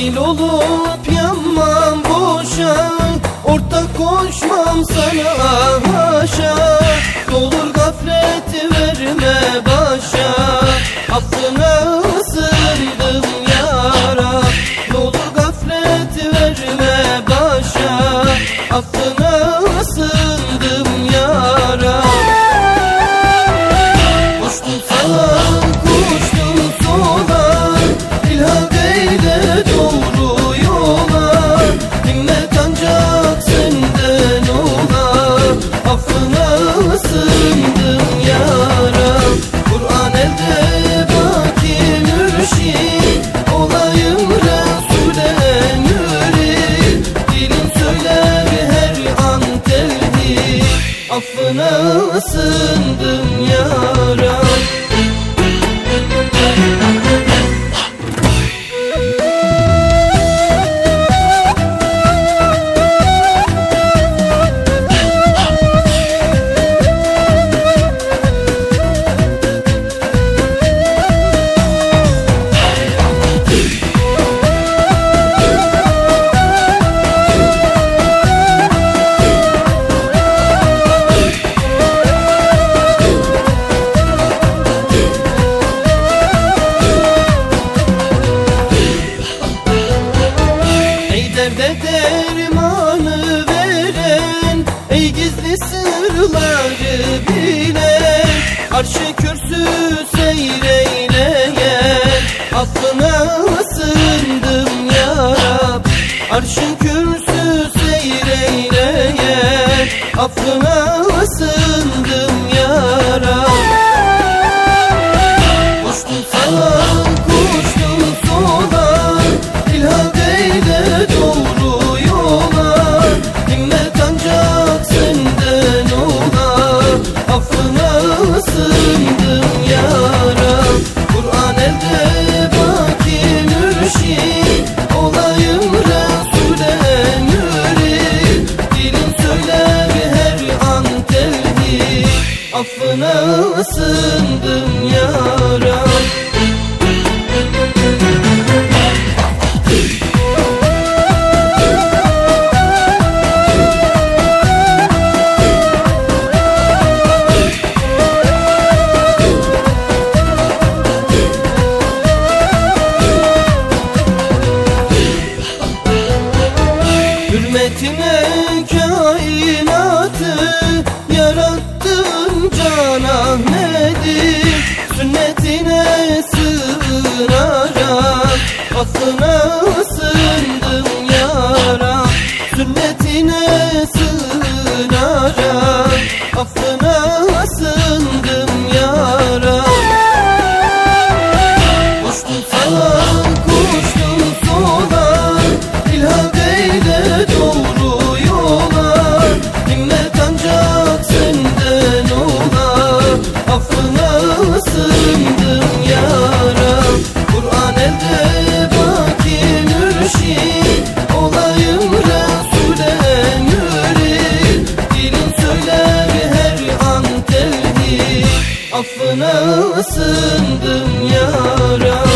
Rezil olup yanmam boşa Ortak koşmam sana haşa. Dolur gaflet ısındı şükürsüz seyreyleyen Aklına sığındım ya Rab. Arşın kürsüz seyreyleyen Aklına sığındım ya Rab. ateşi Olayım Resul'e nuri. Dilim söyler her an tevhid. Affına sığındım yaram. 없으면 sığındım yara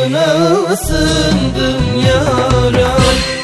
Yardımına sığındım yaram